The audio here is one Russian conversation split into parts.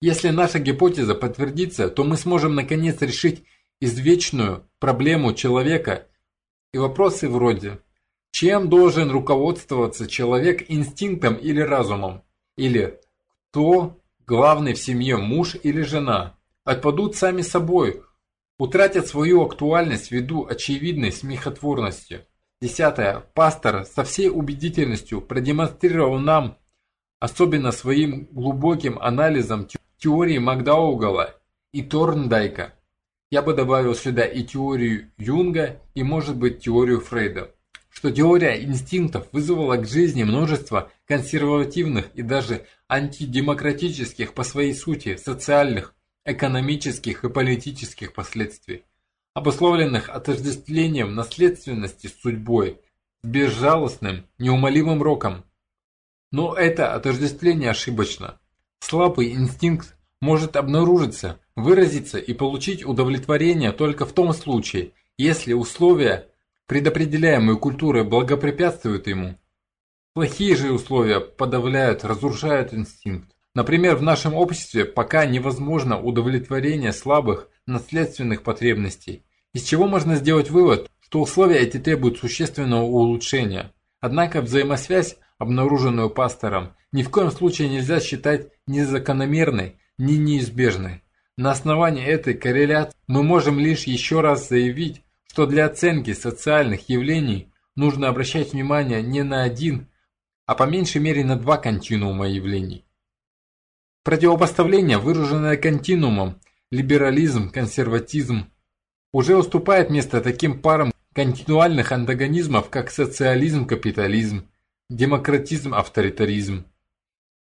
Если наша гипотеза подтвердится, то мы сможем наконец решить извечную проблему человека и вопросы вроде «Чем должен руководствоваться человек инстинктом или разумом?» или «Кто главный в семье, муж или жена?» отпадут сами собой, утратят свою актуальность ввиду очевидной смехотворности. Десятое. Пастор со всей убедительностью продемонстрировал нам, особенно своим глубоким анализом теории Макдаугала и Торндайка. Я бы добавил сюда и теорию Юнга, и, может быть, теорию Фрейда, что теория инстинктов вызвала к жизни множество консервативных и даже антидемократических по своей сути социальных, экономических и политических последствий обусловленных отождествлением наследственности с судьбой, с безжалостным, неумолимым роком. Но это отождествление ошибочно. Слабый инстинкт может обнаружиться, выразиться и получить удовлетворение только в том случае, если условия, предопределяемые культурой, благопрепятствуют ему. Плохие же условия подавляют, разрушают инстинкт. Например, в нашем обществе пока невозможно удовлетворение слабых наследственных потребностей, из чего можно сделать вывод, что условия эти требуют существенного улучшения. Однако взаимосвязь, обнаруженную пастором, ни в коем случае нельзя считать ни закономерной, ни неизбежной. На основании этой корреляции мы можем лишь еще раз заявить, что для оценки социальных явлений нужно обращать внимание не на один, а по меньшей мере на два континуума явлений. Противопоставление, выраженное континуумом, либерализм, консерватизм, уже уступает место таким парам континуальных антагонизмов, как социализм-капитализм, демократизм-авторитаризм.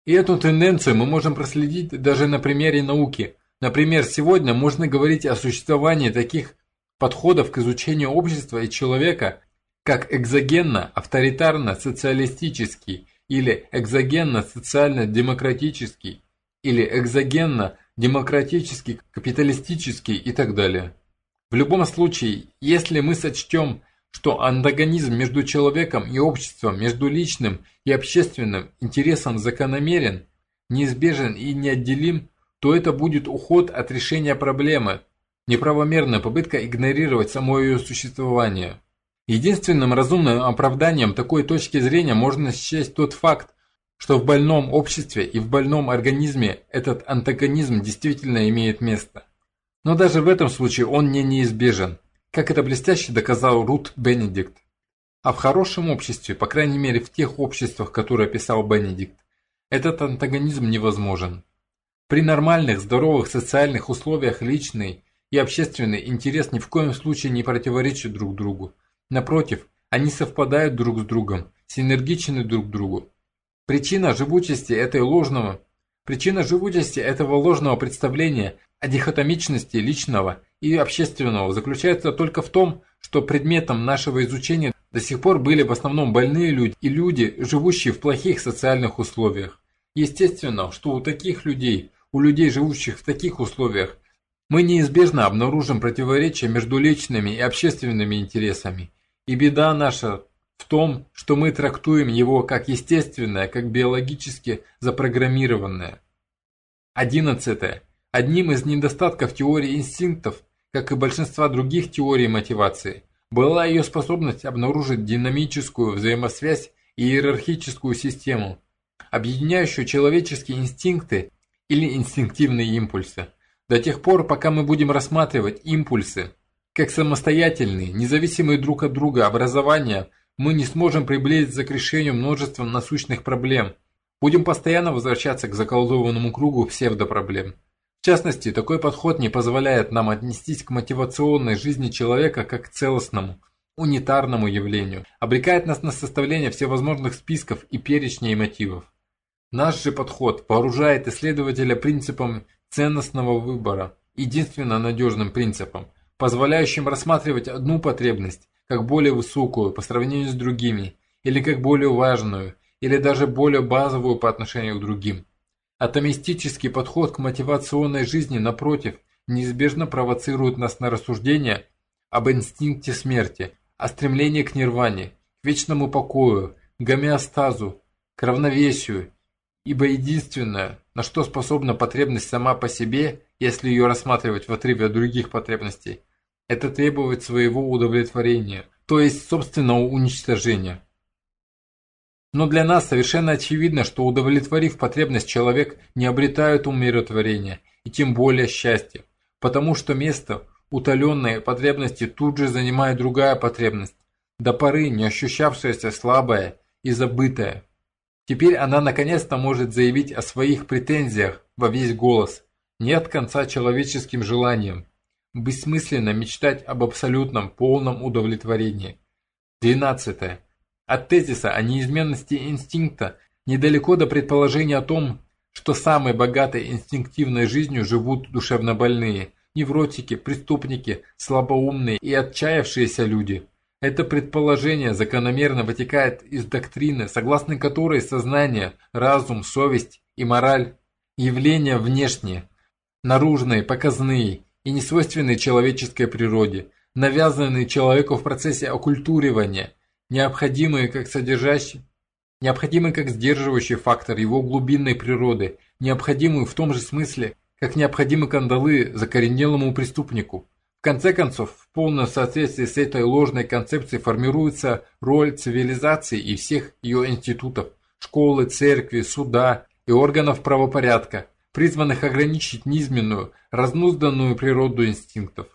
И эту тенденцию мы можем проследить даже на примере науки. Например, сегодня можно говорить о существовании таких подходов к изучению общества и человека, как экзогенно-авторитарно-социалистический или экзогенно-социально-демократический или экзогенно-демократический, капиталистический и так далее. В любом случае, если мы сочтем, что антагонизм между человеком и обществом, между личным и общественным интересом закономерен, неизбежен и неотделим, то это будет уход от решения проблемы, неправомерная попытка игнорировать само ее существование. Единственным разумным оправданием такой точки зрения можно счесть тот факт, что в больном обществе и в больном организме этот антагонизм действительно имеет место. Но даже в этом случае он не неизбежен, как это блестяще доказал Рут Бенедикт. А в хорошем обществе, по крайней мере в тех обществах, которые описал Бенедикт, этот антагонизм невозможен. При нормальных, здоровых социальных условиях личный и общественный интерес ни в коем случае не противоречат друг другу. Напротив, они совпадают друг с другом, синергичны друг другу. Причина живучести этой ложного, причина живучести этого ложного представления о дихотомичности личного и общественного заключается только в том, что предметом нашего изучения до сих пор были в основном больные люди и люди, живущие в плохих социальных условиях. Естественно, что у таких людей, у людей, живущих в таких условиях, мы неизбежно обнаружим противоречия между личными и общественными интересами. И беда наша в том, что мы трактуем его как естественное, как биологически запрограммированное. Одиннадцатое. Одним из недостатков теории инстинктов, как и большинства других теорий мотивации, была ее способность обнаружить динамическую взаимосвязь и иерархическую систему, объединяющую человеческие инстинкты или инстинктивные импульсы. До тех пор, пока мы будем рассматривать импульсы как самостоятельные, независимые друг от друга образования, мы не сможем приблизиться к решению множества насущных проблем. Будем постоянно возвращаться к заколдованному кругу псевдопроблем. В частности, такой подход не позволяет нам отнестись к мотивационной жизни человека как к целостному, унитарному явлению, обрекает нас на составление всевозможных списков и перечней мотивов. Наш же подход вооружает исследователя принципом ценностного выбора, единственно надежным принципом, позволяющим рассматривать одну потребность как более высокую по сравнению с другими, или как более важную, или даже более базовую по отношению к другим. Атомистический подход к мотивационной жизни, напротив, неизбежно провоцирует нас на рассуждения об инстинкте смерти, о стремлении к нирване, к вечному покою, к гомеостазу, к равновесию ибо единственное, на что способна потребность сама по себе, если ее рассматривать в отрыве от других потребностей, это требовать своего удовлетворения, то есть собственного уничтожения. Но для нас совершенно очевидно, что удовлетворив потребность, человек не обретает умиротворения и тем более счастья, потому что место утоленной потребности тут же занимает другая потребность, до поры не ощущавшаяся слабая и забытая. Теперь она наконец-то может заявить о своих претензиях во весь голос. Нет конца человеческим желаниям. Бессмысленно мечтать об абсолютном полном удовлетворении. 12. От тезиса о неизменности инстинкта недалеко до предположения о том, что самой богатой инстинктивной жизнью живут душевнобольные, невротики, преступники, слабоумные и отчаявшиеся люди. Это предположение закономерно вытекает из доктрины, согласно которой сознание, разум, совесть и мораль – явления внешние, наружные, показные и несвойственные человеческой природе, навязанные человеку в процессе оккультуривания – необходимые как содержащий, необходимый как сдерживающий фактор его глубинной природы, необходимый в том же смысле, как необходимы кандалы закоренелому преступнику. В конце концов, в полном соответствии с этой ложной концепцией формируется роль цивилизации и всех ее институтов, школы, церкви, суда и органов правопорядка, призванных ограничить низменную, разнузданную природу инстинктов.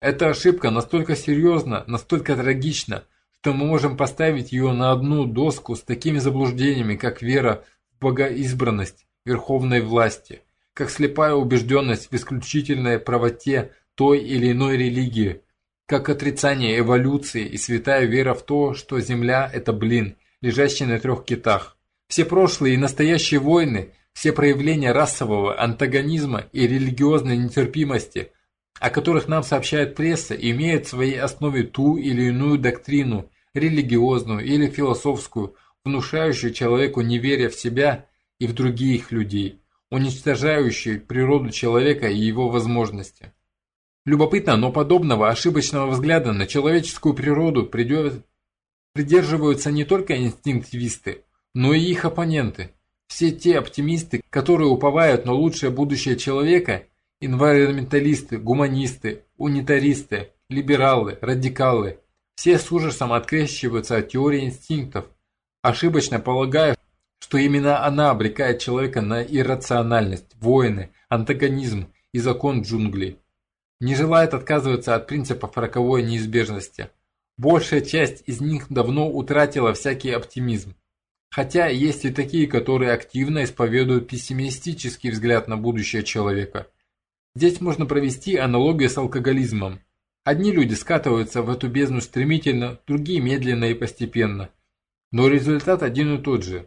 Эта ошибка настолько серьезна, настолько трагична, то мы можем поставить ее на одну доску с такими заблуждениями, как вера в богоизбранность верховной власти, как слепая убежденность в исключительной правоте той или иной религии, как отрицание эволюции и святая вера в то, что Земля – это блин, лежащий на трех китах. Все прошлые и настоящие войны, все проявления расового антагонизма и религиозной нетерпимости, о которых нам сообщает пресса, имеют в своей основе ту или иную доктрину религиозную или философскую, внушающую человеку неверие в себя и в других людей, уничтожающую природу человека и его возможности. Любопытно, но подобного ошибочного взгляда на человеческую природу придерживаются не только инстинктивисты, но и их оппоненты. Все те оптимисты, которые уповают на лучшее будущее человека, энвайронменталисты, гуманисты, унитаристы, либералы, радикалы, все с ужасом открещиваются от теории инстинктов, ошибочно полагая, что именно она обрекает человека на иррациональность, войны, антагонизм и закон джунглей. Не желает отказываться от принципов роковой неизбежности. Большая часть из них давно утратила всякий оптимизм. Хотя есть и такие, которые активно исповедуют пессимистический взгляд на будущее человека. Здесь можно провести аналогию с алкоголизмом. Одни люди скатываются в эту бездну стремительно, другие медленно и постепенно. Но результат один и тот же.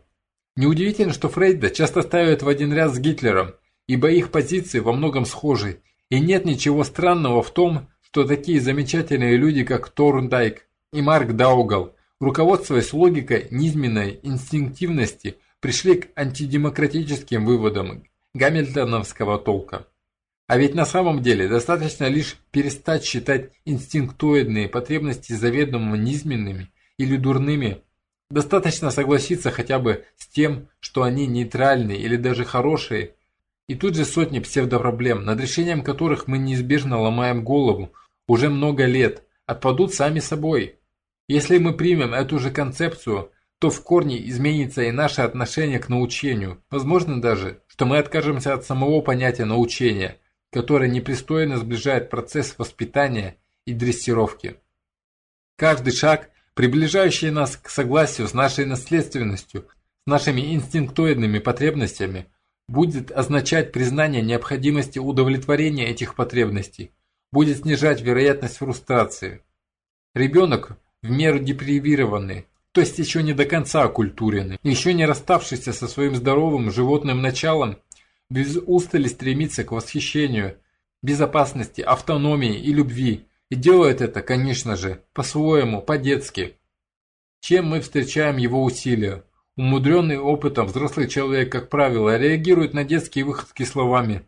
Неудивительно, что Фрейда часто ставят в один ряд с Гитлером, ибо их позиции во многом схожи, и нет ничего странного в том, что такие замечательные люди, как Торндайк и Марк Даугал, руководствуясь логикой низменной инстинктивности, пришли к антидемократическим выводам гамильтоновского толка. А ведь на самом деле достаточно лишь перестать считать инстинктоидные потребности заведомо низменными или дурными. Достаточно согласиться хотя бы с тем, что они нейтральные или даже хорошие. И тут же сотни псевдопроблем, над решением которых мы неизбежно ломаем голову уже много лет, отпадут сами собой. Если мы примем эту же концепцию, то в корне изменится и наше отношение к научению. Возможно даже, что мы откажемся от самого понятия научения – которое непристойно сближает процесс воспитания и дрессировки. Каждый шаг, приближающий нас к согласию с нашей наследственностью, с нашими инстинктоидными потребностями, будет означать признание необходимости удовлетворения этих потребностей, будет снижать вероятность фрустрации. Ребенок, в меру депривированный, то есть еще не до конца окультуренный, еще не расставшийся со своим здоровым животным началом, без устали стремится к восхищению, безопасности, автономии и любви, и делает это, конечно же, по-своему, по-детски. Чем мы встречаем его усилия? Умудренный опытом взрослый человек, как правило, реагирует на детские выходки словами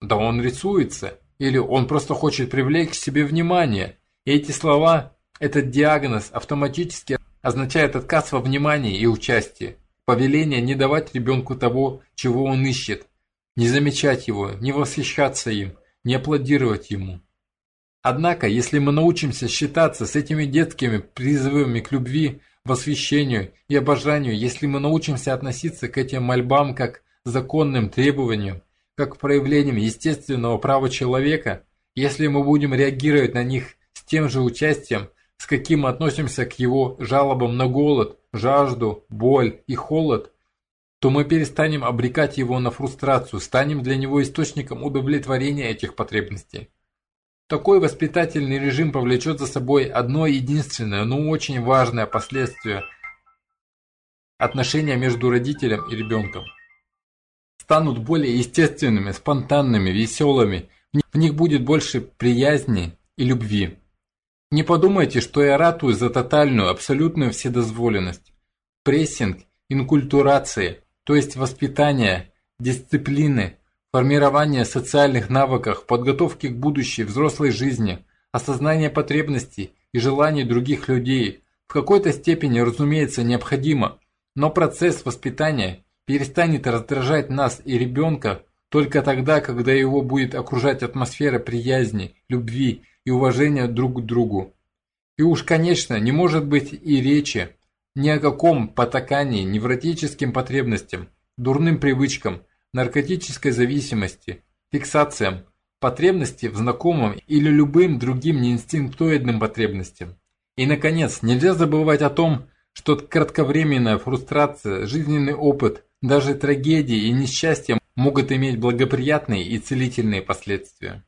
«Да он рисуется» или «Он просто хочет привлечь к себе внимание». И эти слова, этот диагноз автоматически означает отказ во внимании и участии. повеление не давать ребенку того, чего он ищет, не замечать его, не восхищаться им, не аплодировать ему. Однако, если мы научимся считаться с этими детскими призывами к любви, восхищению и обожанию, если мы научимся относиться к этим мольбам как законным требованиям, как к проявлениям естественного права человека, если мы будем реагировать на них с тем же участием, с каким мы относимся к его жалобам на голод, жажду, боль и холод, то мы перестанем обрекать его на фрустрацию, станем для него источником удовлетворения этих потребностей. Такой воспитательный режим повлечет за собой одно единственное, но очень важное последствие – отношения между родителем и ребенком. Станут более естественными, спонтанными, веселыми, в них будет больше приязни и любви. Не подумайте, что я ратую за тотальную, абсолютную вседозволенность. Прессинг, инкультурация, то есть воспитание, дисциплины, формирование социальных навыков, подготовки к будущей взрослой жизни, осознание потребностей и желаний других людей в какой-то степени, разумеется, необходимо, но процесс воспитания перестанет раздражать нас и ребенка только тогда, когда его будет окружать атмосфера приязни, любви и уважения друг к другу. И уж, конечно, не может быть и речи ни о каком потакании невротическим потребностям, дурным привычкам, наркотической зависимости, фиксациям, потребности в знакомом или любым другим неинстинктоидным потребностям. И, наконец, нельзя забывать о том, что кратковременная фрустрация, жизненный опыт, даже трагедии и несчастья могут иметь благоприятные и целительные последствия.